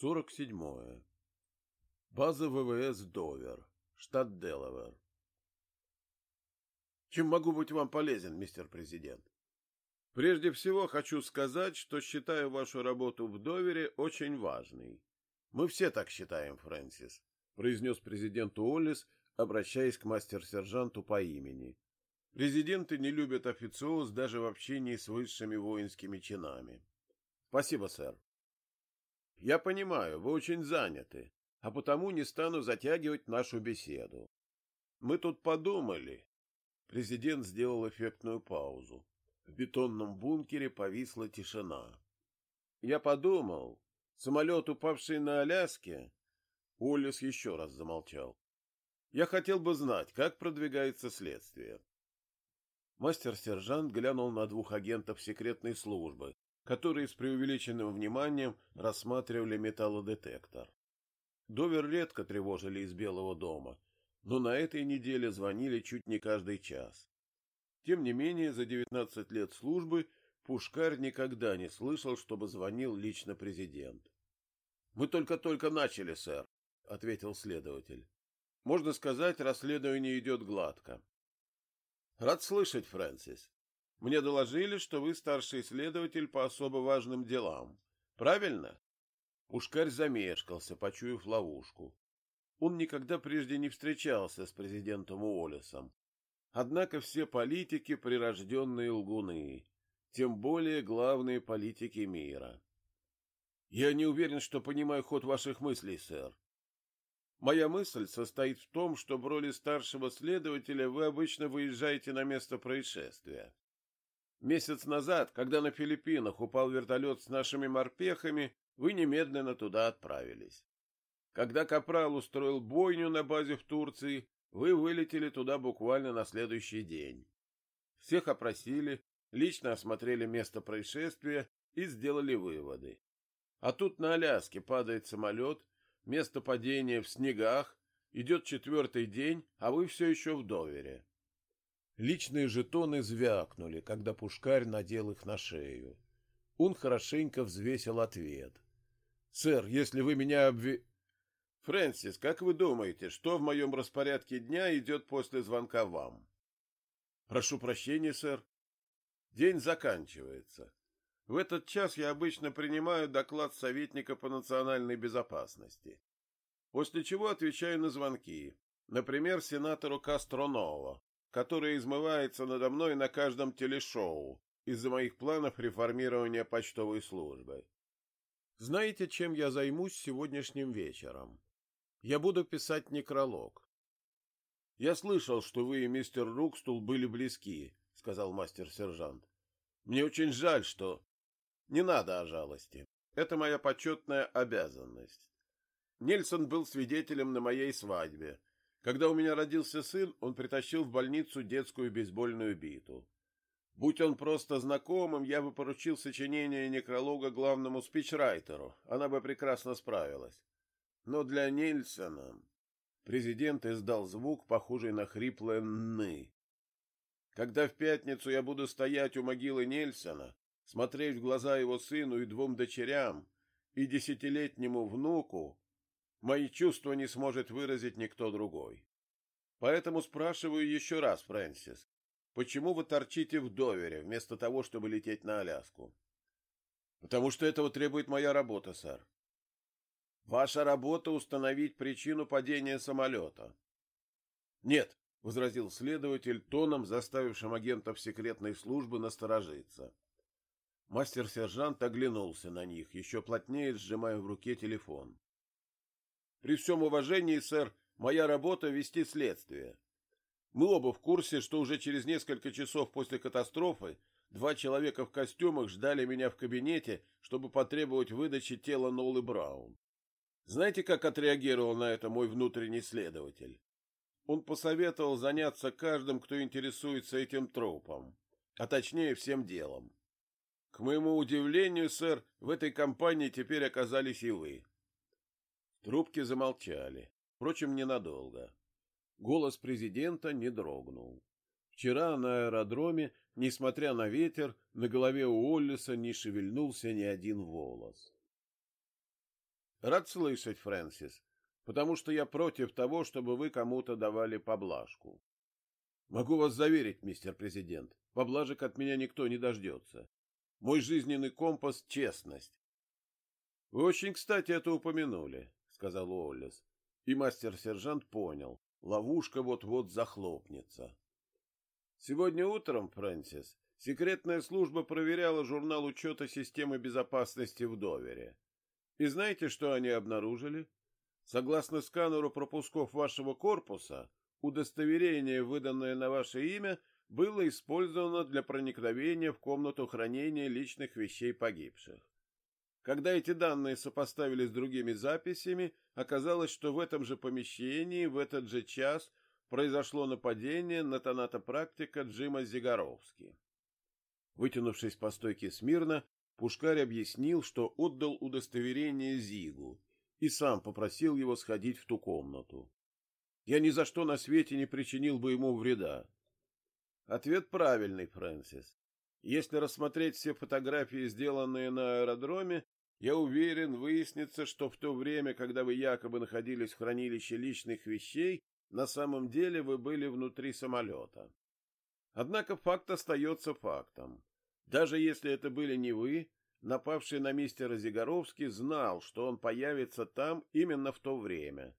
Сорок седьмое. База ВВС Довер, штат Делавер. Чем могу быть вам полезен, мистер президент? Прежде всего хочу сказать, что считаю вашу работу в Довере очень важной. Мы все так считаем, Фрэнсис, произнес президент Уоллес, обращаясь к мастер-сержанту по имени. Президенты не любят официоз даже в общении с высшими воинскими чинами. Спасибо, сэр. Я понимаю, вы очень заняты, а потому не стану затягивать нашу беседу. Мы тут подумали. Президент сделал эффектную паузу. В бетонном бункере повисла тишина. Я подумал, самолет, упавший на Аляске... Уоллес еще раз замолчал. Я хотел бы знать, как продвигается следствие. Мастер-сержант глянул на двух агентов секретной службы, которые с преувеличенным вниманием рассматривали металлодетектор. Довер редко тревожили из Белого дома, но на этой неделе звонили чуть не каждый час. Тем не менее, за 19 лет службы Пушкарь никогда не слышал, чтобы звонил лично президент. — Мы только-только начали, сэр, — ответил следователь. — Можно сказать, расследование идет гладко. — Рад слышать, Фрэнсис. Мне доложили, что вы старший следователь по особо важным делам. Правильно? Пушкарь замешкался, почуяв ловушку. Он никогда прежде не встречался с президентом Уоллесом. Однако все политики — прирожденные лгуны, тем более главные политики мира. Я не уверен, что понимаю ход ваших мыслей, сэр. Моя мысль состоит в том, что в роли старшего следователя вы обычно выезжаете на место происшествия. Месяц назад, когда на Филиппинах упал вертолет с нашими морпехами, вы немедленно туда отправились. Когда Капрал устроил бойню на базе в Турции, вы вылетели туда буквально на следующий день. Всех опросили, лично осмотрели место происшествия и сделали выводы. А тут на Аляске падает самолет, место падения в снегах, идет четвертый день, а вы все еще в довере. Личные жетоны звякнули, когда пушкарь надел их на шею. Он хорошенько взвесил ответ. — Сэр, если вы меня обве... — Фрэнсис, как вы думаете, что в моем распорядке дня идет после звонка вам? — Прошу прощения, сэр. День заканчивается. В этот час я обычно принимаю доклад советника по национальной безопасности. После чего отвечаю на звонки. Например, сенатору Кастроново, которая измывается надо мной на каждом телешоу из-за моих планов реформирования почтовой службы. Знаете, чем я займусь сегодняшним вечером? Я буду писать некролог. Я слышал, что вы и мистер Рукстул были близки, сказал мастер-сержант. Мне очень жаль, что... Не надо о жалости. Это моя почетная обязанность. Нельсон был свидетелем на моей свадьбе, когда у меня родился сын, он притащил в больницу детскую бейсбольную биту. Будь он просто знакомым, я бы поручил сочинение некролога главному спичрайтеру, она бы прекрасно справилась. Но для Нильсона... Президент издал звук, похожий на хриплое «ны». Когда в пятницу я буду стоять у могилы Нельсона, смотреть в глаза его сыну и двум дочерям, и десятилетнему внуку, Мои чувства не сможет выразить никто другой. Поэтому спрашиваю еще раз, Фрэнсис, почему вы торчите в довере, вместо того, чтобы лететь на Аляску? Потому что этого требует моя работа, сэр. Ваша работа — установить причину падения самолета. Нет, — возразил следователь тоном, заставившим агентов секретной службы насторожиться. Мастер-сержант оглянулся на них, еще плотнее сжимая в руке телефон. При всем уважении, сэр, моя работа — вести следствие. Мы оба в курсе, что уже через несколько часов после катастрофы два человека в костюмах ждали меня в кабинете, чтобы потребовать выдачи тела Нолы Браун. Знаете, как отреагировал на это мой внутренний следователь? Он посоветовал заняться каждым, кто интересуется этим трупом, а точнее всем делом. К моему удивлению, сэр, в этой компании теперь оказались и вы. Трубки замолчали, впрочем, ненадолго. Голос президента не дрогнул. Вчера на аэродроме, несмотря на ветер, на голове у Оллиса не шевельнулся ни один волос. Рад слышать, Фрэнсис, потому что я против того, чтобы вы кому-то давали поблажку. Могу вас заверить, мистер президент, поблажек от меня никто не дождется. Мой жизненный компас — честность. — Вы очень кстати это упомянули, — сказал Уоллес. И мастер-сержант понял, ловушка вот-вот захлопнется. Сегодня утром, Фрэнсис, секретная служба проверяла журнал учета системы безопасности в Довере. И знаете, что они обнаружили? Согласно сканеру пропусков вашего корпуса, удостоверение, выданное на ваше имя, было использовано для проникновения в комнату хранения личных вещей погибших. Когда эти данные сопоставили с другими записями, оказалось, что в этом же помещении в этот же час произошло нападение на тонатопрактика Джима Зигаровски. Вытянувшись по стойке смирно, Пушкарь объяснил, что отдал удостоверение Зигу и сам попросил его сходить в ту комнату. Я ни за что на свете не причинил бы ему вреда. Ответ правильный, Фрэнсис. Если рассмотреть все фотографии, сделанные на аэродроме, я уверен, выяснится, что в то время, когда вы якобы находились в хранилище личных вещей, на самом деле вы были внутри самолета. Однако факт остается фактом. Даже если это были не вы, напавший на мистера Зигаровский знал, что он появится там именно в то время.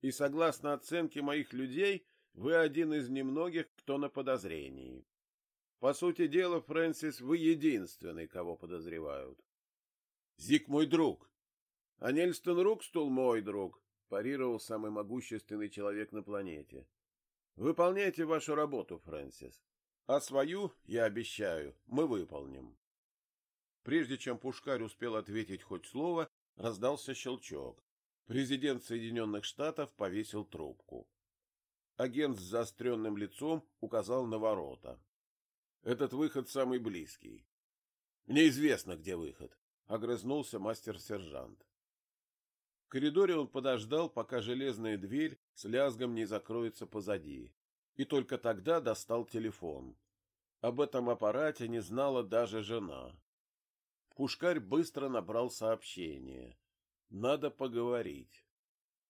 И согласно оценке моих людей, вы один из немногих, кто на подозрении. По сути дела, Фрэнсис, вы единственный, кого подозревают. Зик мой друг. А Нельстон Рукстул мой друг, парировал самый могущественный человек на планете. Выполняйте вашу работу, Фрэнсис. А свою, я обещаю, мы выполним. Прежде чем Пушкарь успел ответить хоть слово, раздался щелчок. Президент Соединенных Штатов повесил трубку. Агент с заостренным лицом указал на ворота. Этот выход самый близкий. Мне известно, где выход, огрызнулся мастер-сержант. В коридоре он подождал, пока железная дверь с лязгом не закроется позади, и только тогда достал телефон. Об этом аппарате не знала даже жена. Пушкарь быстро набрал сообщение. Надо поговорить.